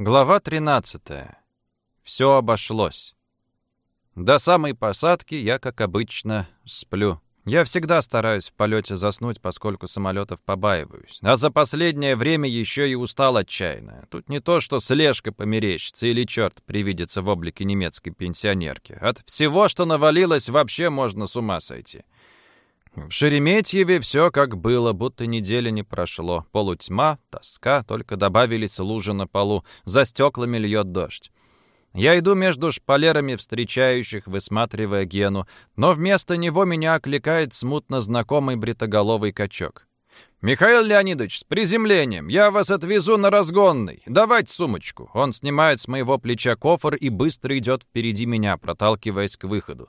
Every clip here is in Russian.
Глава 13. Все обошлось. До самой посадки я, как обычно, сплю. Я всегда стараюсь в полете заснуть, поскольку самолетов побаиваюсь. А за последнее время еще и устал отчаянно. Тут не то, что слежка померещится или черт привидится в облике немецкой пенсионерки. От всего, что навалилось, вообще можно с ума сойти. В Шереметьеве все как было, будто неделя не прошло. Полутьма, тоска, только добавились лужи на полу, за стеклами льет дождь. Я иду между шпалерами встречающих, высматривая Гену, но вместо него меня окликает смутно знакомый бритоголовый качок. «Михаил Леонидович, с приземлением! Я вас отвезу на разгонный! Давайте сумочку!» Он снимает с моего плеча кофр и быстро идет впереди меня, проталкиваясь к выходу.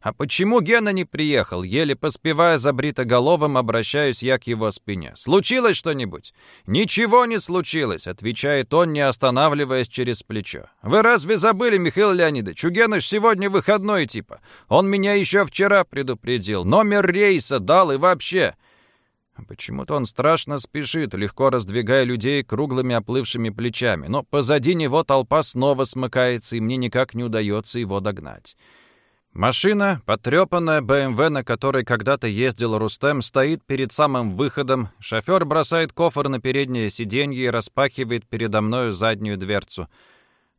«А почему Гена не приехал?» Еле поспевая за бритоголовым, обращаюсь я к его спине. «Случилось что-нибудь?» «Ничего не случилось», — отвечает он, не останавливаясь через плечо. «Вы разве забыли, Михаил Леонидович? У Гены ж сегодня выходной типа. Он меня еще вчера предупредил. Номер рейса дал и вообще...» Почему-то он страшно спешит, легко раздвигая людей круглыми оплывшими плечами, но позади него толпа снова смыкается, и мне никак не удается его догнать. Машина, потрепанная БМВ, на которой когда-то ездил Рустем, стоит перед самым выходом. Шофер бросает кофр на переднее сиденье и распахивает передо мною заднюю дверцу.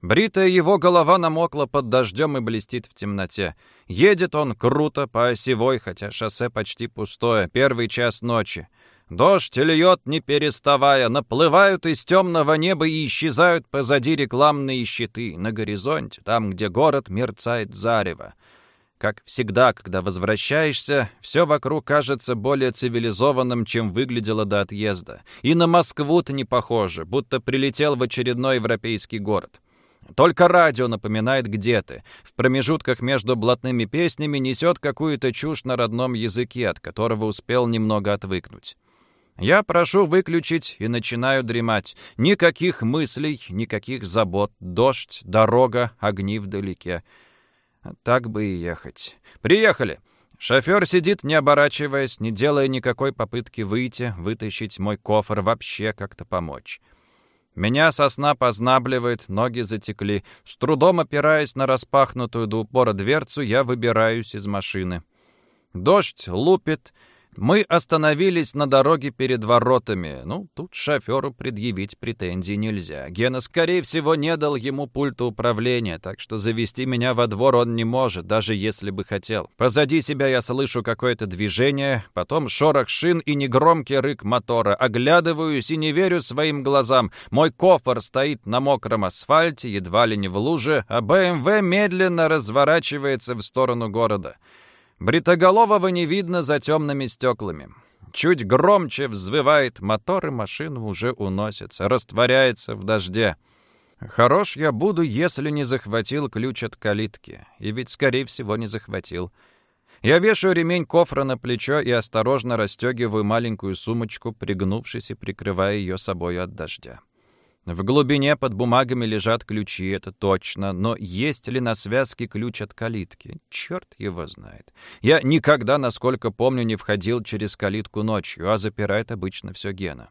Бритая его голова намокла под дождем и блестит в темноте. Едет он круто по осевой, хотя шоссе почти пустое, первый час ночи. Дождь льет, не переставая, наплывают из темного неба и исчезают позади рекламные щиты на горизонте, там, где город мерцает зарево. Как всегда, когда возвращаешься, все вокруг кажется более цивилизованным, чем выглядело до отъезда. И на Москву-то не похоже, будто прилетел в очередной европейский город. Только радио напоминает, где ты. В промежутках между блатными песнями несет какую-то чушь на родном языке, от которого успел немного отвыкнуть. Я прошу выключить и начинаю дремать. Никаких мыслей, никаких забот. Дождь, дорога, огни вдалеке. Так бы и ехать. Приехали. Шофер сидит, не оборачиваясь, не делая никакой попытки выйти, вытащить мой кофр, вообще как-то помочь. Меня со сна познабливает, ноги затекли. С трудом опираясь на распахнутую до упора дверцу, я выбираюсь из машины. Дождь лупит, мы остановились на дороге перед воротами. Ну, тут шоферу предъявить претензий нельзя. Гена, скорее всего, не дал ему пульта управления, так что завести меня во двор он не может, даже если бы хотел. Позади себя я слышу какое-то движение, потом шорох шин и негромкий рык мотора. Оглядываюсь и не верю своим глазам. Мой кофр стоит на мокром асфальте, едва ли не в луже, а БМВ медленно разворачивается в сторону города. Бритоголового не видно за темными стеклами. Чуть громче взвывает мотор, и машина уже уносится, растворяется в дожде. Хорош я буду, если не захватил ключ от калитки. И ведь, скорее всего, не захватил. Я вешаю ремень кофра на плечо и осторожно расстегиваю маленькую сумочку, пригнувшись и прикрывая ее собой от дождя. В глубине под бумагами лежат ключи, это точно, но есть ли на связке ключ от калитки? Черт его знает. Я никогда, насколько помню, не входил через калитку ночью, а запирает обычно все Гена.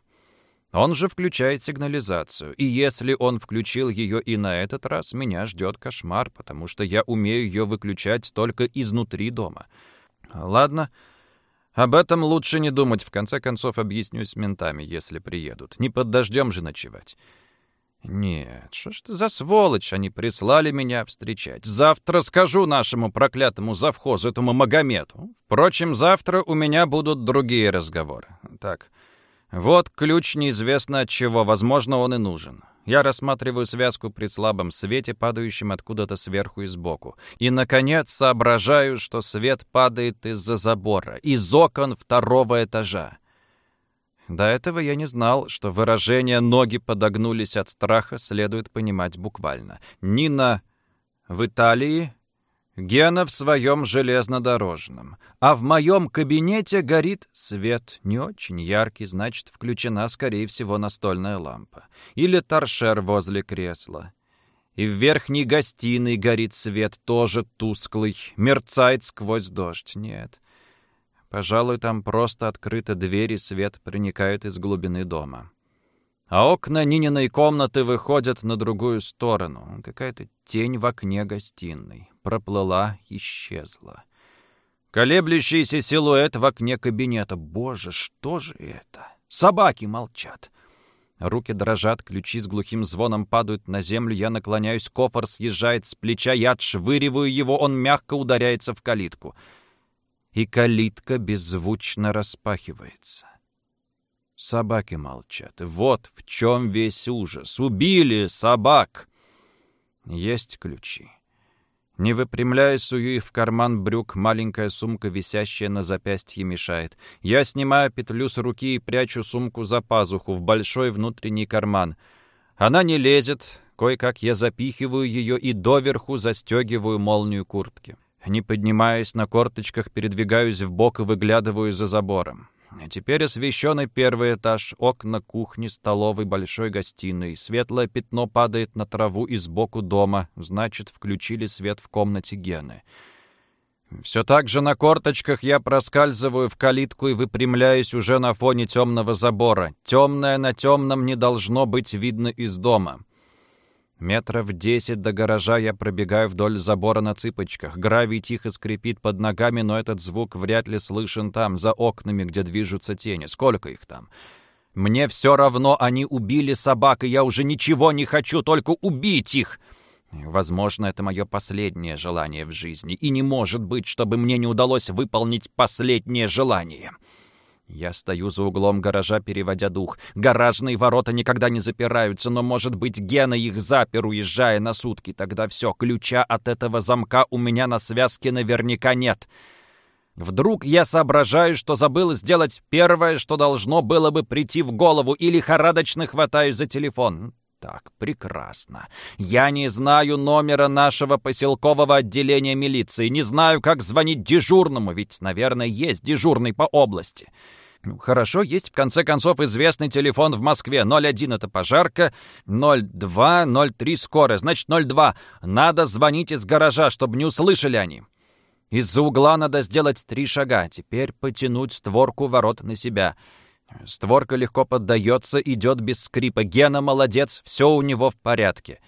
Он же включает сигнализацию, и если он включил ее и на этот раз, меня ждет кошмар, потому что я умею ее выключать только изнутри дома. Ладно, об этом лучше не думать, в конце концов объяснюсь с ментами, если приедут. Не под дождем же ночевать. «Нет, что ж ты за сволочь, они прислали меня встречать. Завтра скажу нашему проклятому завхозу, этому Магомету. Впрочем, завтра у меня будут другие разговоры. Так, вот ключ неизвестно от чего, возможно, он и нужен. Я рассматриваю связку при слабом свете, падающем откуда-то сверху и сбоку. И, наконец, соображаю, что свет падает из-за забора, из окон второго этажа. До этого я не знал, что выражение «ноги подогнулись от страха» следует понимать буквально. Нина в Италии, Гена в своем железнодорожном, а в моем кабинете горит свет, не очень яркий, значит, включена, скорее всего, настольная лампа. Или торшер возле кресла. И в верхней гостиной горит свет, тоже тусклый, мерцает сквозь дождь. Нет, Пожалуй, там просто открыта дверь, и свет проникает из глубины дома. а окна Нининой комнаты выходят на другую сторону. Какая-то тень в окне гостиной. Проплыла, исчезла. Колеблющийся силуэт в окне кабинета. Боже, что же это? Собаки молчат. Руки дрожат, ключи с глухим звоном падают на землю. Я наклоняюсь, кофр съезжает с плеча, я отшвыриваю его, он мягко ударяется в калитку. И калитка беззвучно распахивается. Собаки молчат. Вот в чем весь ужас. Убили собак. Есть ключи. Не выпрямляясь, сую их в карман брюк, маленькая сумка, висящая на запястье, мешает. Я снимаю петлю с руки и прячу сумку за пазуху в большой внутренний карман. Она не лезет, кое-как я запихиваю ее и доверху застегиваю молнию куртки. Не поднимаясь на корточках, передвигаюсь в бок и выглядываю за забором. Теперь освещенный первый этаж, окна кухни, столовой, большой гостиной. Светлое пятно падает на траву и сбоку дома, значит, включили свет в комнате Гены. Все так же на корточках я проскальзываю в калитку и выпрямляюсь уже на фоне темного забора. Темное на темном не должно быть видно из дома. Метров десять до гаража я пробегаю вдоль забора на цыпочках. Гравий тихо скрипит под ногами, но этот звук вряд ли слышен там, за окнами, где движутся тени. Сколько их там? Мне все равно, они убили собак, и я уже ничего не хочу, только убить их. Возможно, это мое последнее желание в жизни, и не может быть, чтобы мне не удалось выполнить последнее желание. Я стою за углом гаража, переводя дух. Гаражные ворота никогда не запираются, но, может быть, Гена их запер, уезжая на сутки. Тогда все, ключа от этого замка у меня на связке наверняка нет. Вдруг я соображаю, что забыл сделать первое, что должно было бы прийти в голову, и лихорадочно хватаю за телефон. Так, прекрасно. Я не знаю номера нашего поселкового отделения милиции, не знаю, как звонить дежурному, ведь, наверное, есть дежурный по области. Ну, хорошо, есть в конце концов известный телефон в Москве. 01 — это пожарка, 02, 03 — скорая, значит 02. Надо звонить из гаража, чтобы не услышали они. Из-за угла надо сделать три шага, теперь потянуть створку ворот на себя. Створка легко поддается, идет без скрипа. Гена молодец, все у него в порядке.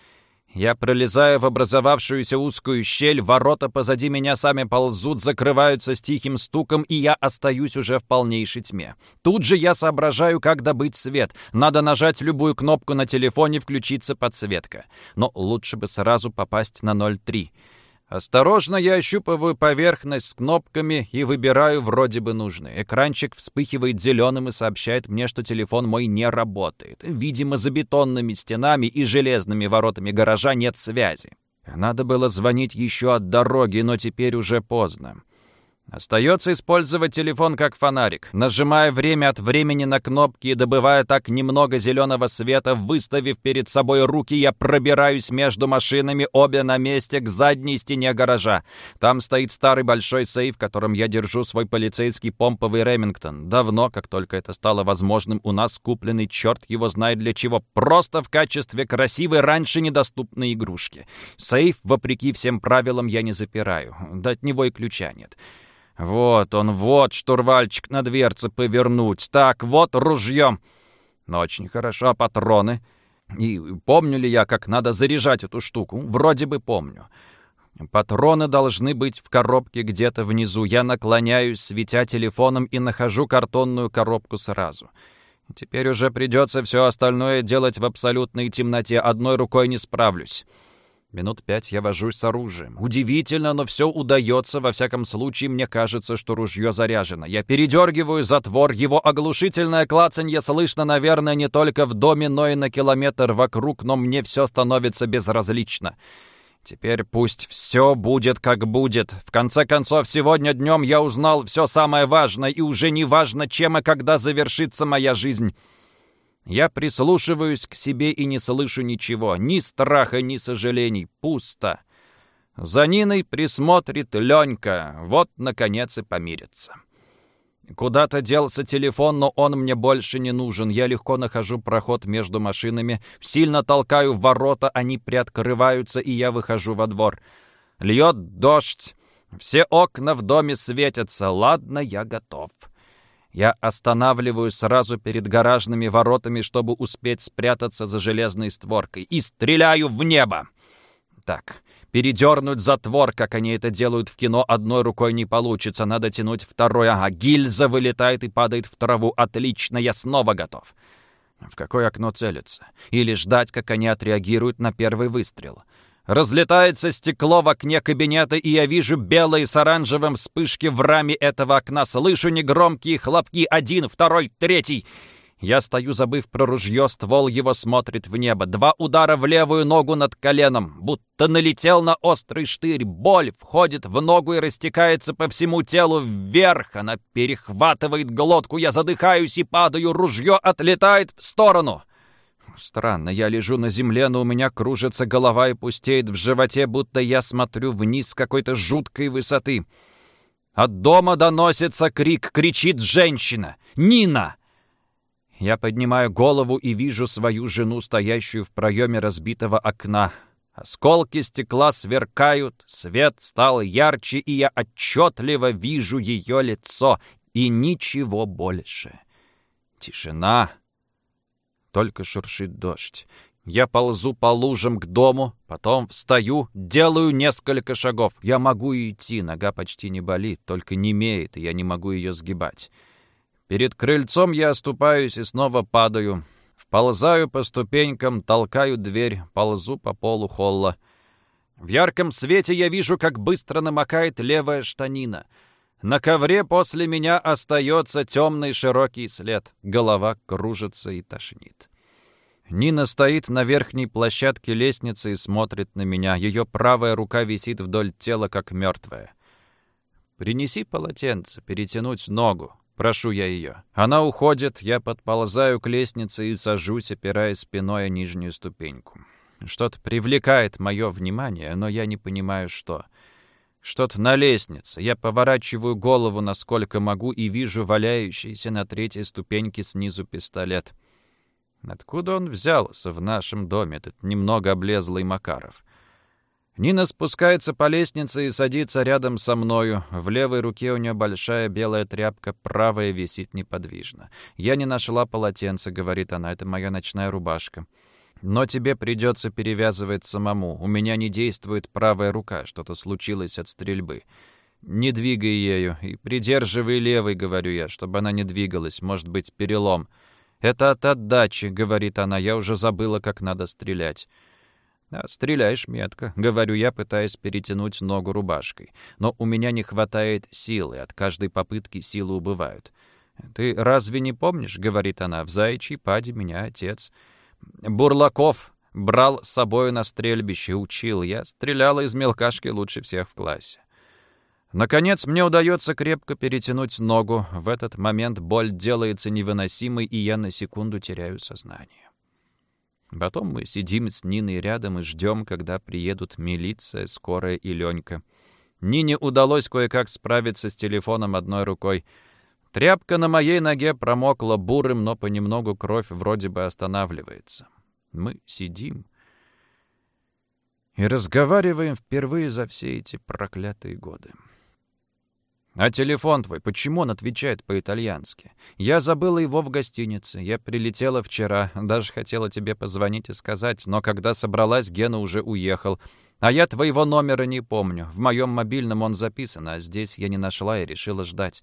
Я пролезаю в образовавшуюся узкую щель, ворота позади меня сами ползут, закрываются с тихим стуком, и я остаюсь уже в полнейшей тьме. Тут же я соображаю, как добыть свет. Надо нажать любую кнопку на телефоне, включиться подсветка. Но лучше бы сразу попасть на 03. Осторожно я ощупываю поверхность с кнопками и выбираю вроде бы нужный. Экранчик вспыхивает зеленым и сообщает мне, что телефон мой не работает. Видимо, за бетонными стенами и железными воротами гаража нет связи. Надо было звонить еще от дороги, но теперь уже поздно. Остается использовать телефон как фонарик, нажимая время от времени на кнопки и добывая так немного зеленого света, выставив перед собой руки, я пробираюсь между машинами, обе на месте, к задней стене гаража. Там стоит старый большой сейф, в котором я держу свой полицейский помповый Ремингтон. Давно, как только это стало возможным, у нас купленный черт его знает для чего, просто в качестве красивой, раньше недоступной игрушки. Сейф, вопреки всем правилам, я не запираю. Да от него и ключа нет. Вот он, вот штурвальчик на дверце повернуть. Так, вот ружьем. Но очень хорошо, а патроны? И помню ли я, как надо заряжать эту штуку? Вроде бы помню. Патроны должны быть в коробке где-то внизу. Я наклоняюсь, светя телефоном, и нахожу картонную коробку сразу. Теперь уже придется все остальное делать в абсолютной темноте. Одной рукой не справлюсь. Минут пять я вожусь с оружием. Удивительно, но все удается. Во всяком случае, мне кажется, что ружье заряжено. Я передергиваю затвор. Его оглушительное клацанье слышно, наверное, не только в доме, но и на километр вокруг, но мне все становится безразлично. Теперь пусть все будет, как будет. В конце концов, сегодня днем я узнал все самое важное, и уже не важно, чем и когда завершится моя жизнь. Я прислушиваюсь к себе и не слышу ничего, ни страха, ни сожалений. Пусто. За Ниной присмотрит Ленька. Вот, наконец, и помирится. Куда-то делся телефон, но он мне больше не нужен. Я легко нахожу проход между машинами, сильно толкаю ворота, они приоткрываются, и я выхожу во двор. Льет дождь, все окна в доме светятся. Ладно, я готов. Я останавливаю сразу перед гаражными воротами, чтобы успеть спрятаться за железной створкой, и стреляю в небо. Так, передернуть затвор, как они это делают в кино, одной рукой не получится. Надо тянуть второй. Ага, гильза вылетает и падает в траву. Отлично, я снова готов. В какое окно целиться? Или ждать, как они отреагируют на первый выстрел? Разлетается стекло в окне кабинета, и я вижу белые с оранжевым вспышки в раме этого окна. Слышу негромкие хлопки. Один, второй, третий. Я стою, забыв про ружье, ствол его смотрит в небо. Два удара в левую ногу над коленом, будто налетел на острый штырь. Боль входит в ногу и растекается по всему телу вверх. Она перехватывает глотку, я задыхаюсь и падаю, ружье отлетает в сторону. Странно, я лежу на земле, но у меня кружится голова и пустеет в животе, будто я смотрю вниз с какой-то жуткой высоты. От дома доносится крик, кричит женщина. «Нина!» Я поднимаю голову и вижу свою жену, стоящую в проеме разбитого окна. Осколки стекла сверкают, свет стал ярче, и я отчетливо вижу ее лицо, и ничего больше. Тишина. Только шуршит дождь. Я ползу по лужам к дому, потом встаю, делаю несколько шагов. Я могу идти, нога почти не болит, только немеет, и я не могу ее сгибать. Перед крыльцом я оступаюсь и снова падаю. Вползаю по ступенькам, толкаю дверь, ползу по полу холла. В ярком свете я вижу, как быстро намокает левая штанина. На ковре после меня остается темный широкий след. Голова кружится и тошнит. Нина стоит на верхней площадке лестницы и смотрит на меня. Ее правая рука висит вдоль тела, как мертвая. «Принеси полотенце, перетянуть ногу», Прошу я ее. Она уходит, я подползаю к лестнице и сажусь, опираясь спиной о нижнюю ступеньку. Что-то привлекает мое внимание, но я не понимаю, что. Что-то на лестнице. Я поворачиваю голову, насколько могу, и вижу валяющийся на третьей ступеньке снизу пистолет. Откуда он взялся в нашем доме, этот немного облезлый Макаров? Нина спускается по лестнице и садится рядом со мною. В левой руке у нее большая белая тряпка, правая висит неподвижно. «Я не нашла полотенца», — говорит она, — «это моя ночная рубашка». «Но тебе придется перевязывать самому. У меня не действует правая рука, что-то случилось от стрельбы. Не двигай ею и придерживай левой, — говорю я, — чтобы она не двигалась, может быть, перелом». «Это от отдачи», — говорит она, — «я уже забыла, как надо стрелять». «Да, стреляешь метко», — говорю я, пытаясь перетянуть ногу рубашкой. «Но у меня не хватает силы, от каждой попытки силы убывают». «Ты разве не помнишь?» — говорит она. «В заячьей паде меня отец». «Бурлаков брал с собой на стрельбище, учил. Я стреляла из мелкашки лучше всех в классе». Наконец, мне удается крепко перетянуть ногу. В этот момент боль делается невыносимой, и я на секунду теряю сознание. Потом мы сидим с Ниной рядом и ждем, когда приедут милиция, скорая и Ленька. Нине удалось кое-как справиться с телефоном одной рукой. Тряпка на моей ноге промокла бурым, но понемногу кровь вроде бы останавливается. Мы сидим и разговариваем впервые за все эти проклятые годы. «А телефон твой, почему он отвечает по-итальянски? Я забыла его в гостинице. Я прилетела вчера, даже хотела тебе позвонить и сказать, но когда собралась, Гена уже уехал. А я твоего номера не помню. В моем мобильном он записан, а здесь я не нашла и решила ждать.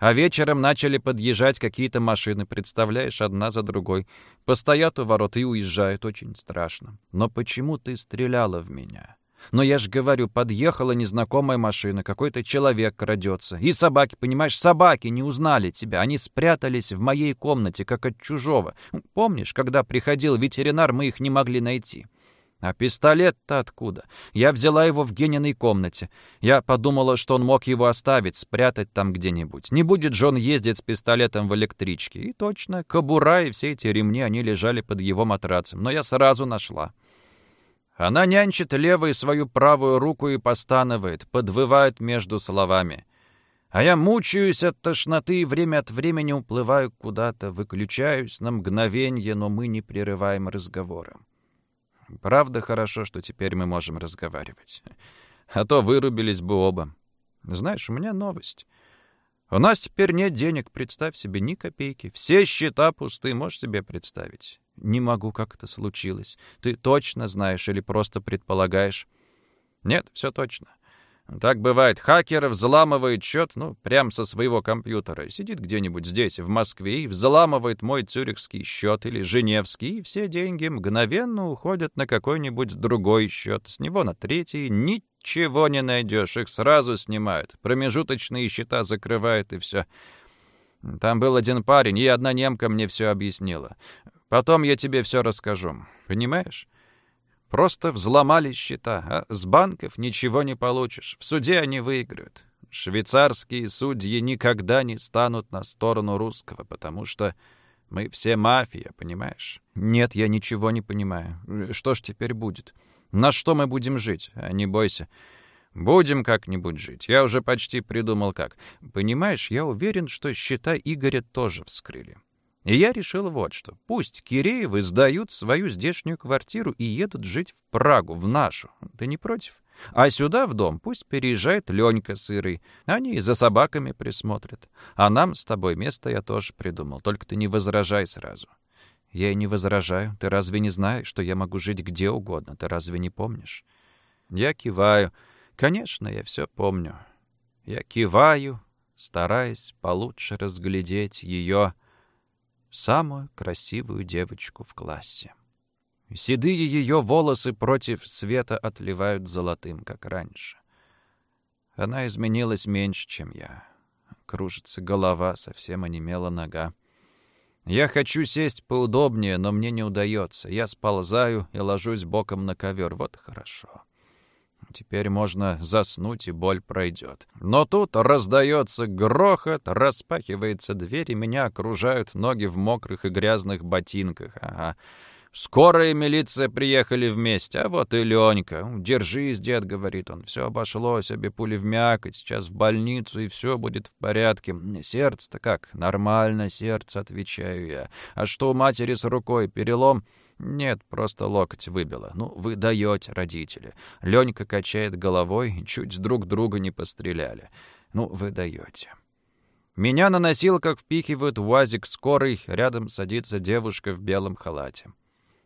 А вечером начали подъезжать какие-то машины, представляешь, одна за другой. Постоят у ворот и уезжают, очень страшно. Но почему ты стреляла в меня?» Но я же говорю, подъехала незнакомая машина, какой-то человек крадется. И собаки, понимаешь, собаки не узнали тебя. Они спрятались в моей комнате, как от чужого. Помнишь, когда приходил ветеринар, мы их не могли найти. А пистолет-то откуда? Я взяла его в Гениной комнате. Я подумала, что он мог его оставить, спрятать там где-нибудь. Не будет же он ездить с пистолетом в электричке. И точно, кобура и все эти ремни, они лежали под его матрацем. Но я сразу нашла. Она нянчит левой свою правую руку и постанывает, подвывает между словами. А я мучаюсь от тошноты и время от времени уплываю куда-то, выключаюсь на мгновенье, но мы не прерываем разговора. Правда, хорошо, что теперь мы можем разговаривать. А то вырубились бы оба. Знаешь, у меня новость. У нас теперь нет денег, представь себе, ни копейки. Все счета пусты, можешь себе представить? Не могу, как это случилось. Ты точно знаешь или просто предполагаешь? Нет, все точно. Так бывает, хакер взламывает счет, ну, прямо со своего компьютера. Сидит где-нибудь здесь, в Москве, и взламывает мой цюрихский счет или женевский, и все деньги мгновенно уходят на какой-нибудь другой счет. С него на третий ничего не найдешь, их сразу снимают. Промежуточные счета закрывают, и все. Там был один парень, и одна немка мне все объяснила. Потом я тебе все расскажу. Понимаешь? Просто взломали счета, а с банков ничего не получишь. В суде они выиграют. Швейцарские судьи никогда не станут на сторону русского, потому что мы все мафия, понимаешь? Нет, я ничего не понимаю. Что ж теперь будет? На что мы будем жить? А не бойся. Будем как-нибудь жить. Я уже почти придумал как. Понимаешь, я уверен, что счета Игоря тоже вскрыли. И я решил вот что. Пусть Киреевы сдают свою здешнюю квартиру и едут жить в Прагу, в нашу. Ты не против? А сюда, в дом, пусть переезжает Ленька с Ирой. Они и за собаками присмотрят. А нам с тобой место я тоже придумал. Только ты не возражай сразу. Я и не возражаю. Ты разве не знаешь, что я могу жить где угодно? Ты разве не помнишь? Я киваю. Конечно, я все помню. Я киваю, стараясь получше разглядеть ее самую красивую девочку в классе. Седые ее волосы против света отливают золотым, как раньше. Она изменилась меньше, чем я. Кружится голова, совсем онемела нога. Я хочу сесть поудобнее, но мне не удается. Я сползаю и ложусь боком на ковер. Вот хорошо. Теперь можно заснуть, и боль пройдет. Но тут раздается грохот, распахивается дверь, и меня окружают ноги в мокрых и грязных ботинках. Ага. Скорая милиция приехали вместе, а вот и Ленька. «Держись, дед», — говорит он, — «все обошлось, обе пули в мякоть, сейчас в больницу, и все будет в порядке. Сердце-то как? Нормально, сердце, отвечаю я. А что у матери с рукой? Перелом?» «Нет, просто локоть выбило. Ну, вы даете, родители». Ленька качает головой, чуть друг друга не постреляли. «Ну, вы даете». Меня на носилках впихивают в УАЗик скорый, рядом садится девушка в белом халате.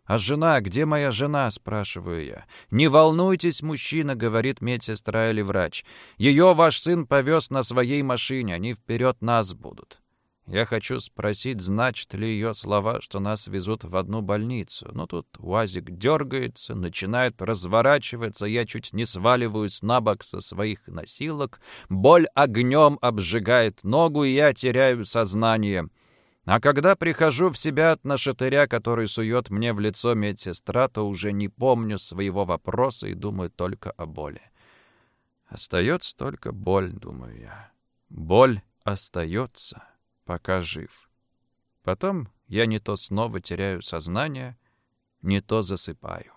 «А жена? Где моя жена?» — спрашиваю я. «Не волнуйтесь, мужчина», — говорит медсестра или врач. «Ее ваш сын повез на своей машине, они вперед нас будут». Я хочу спросить, значит ли ее слова, что нас везут в одну больницу. Но тут УАЗик дергается, начинает разворачиваться, я чуть не сваливаюсь на бок со своих носилок. Боль огнем обжигает ногу, и я теряю сознание. А когда прихожу в себя от нашатыря, который сует мне в лицо медсестра, то уже не помню своего вопроса и думаю только о боли. Остается только боль, думаю я. Боль остается пока жив. Потом я не то снова теряю сознание, не то засыпаю.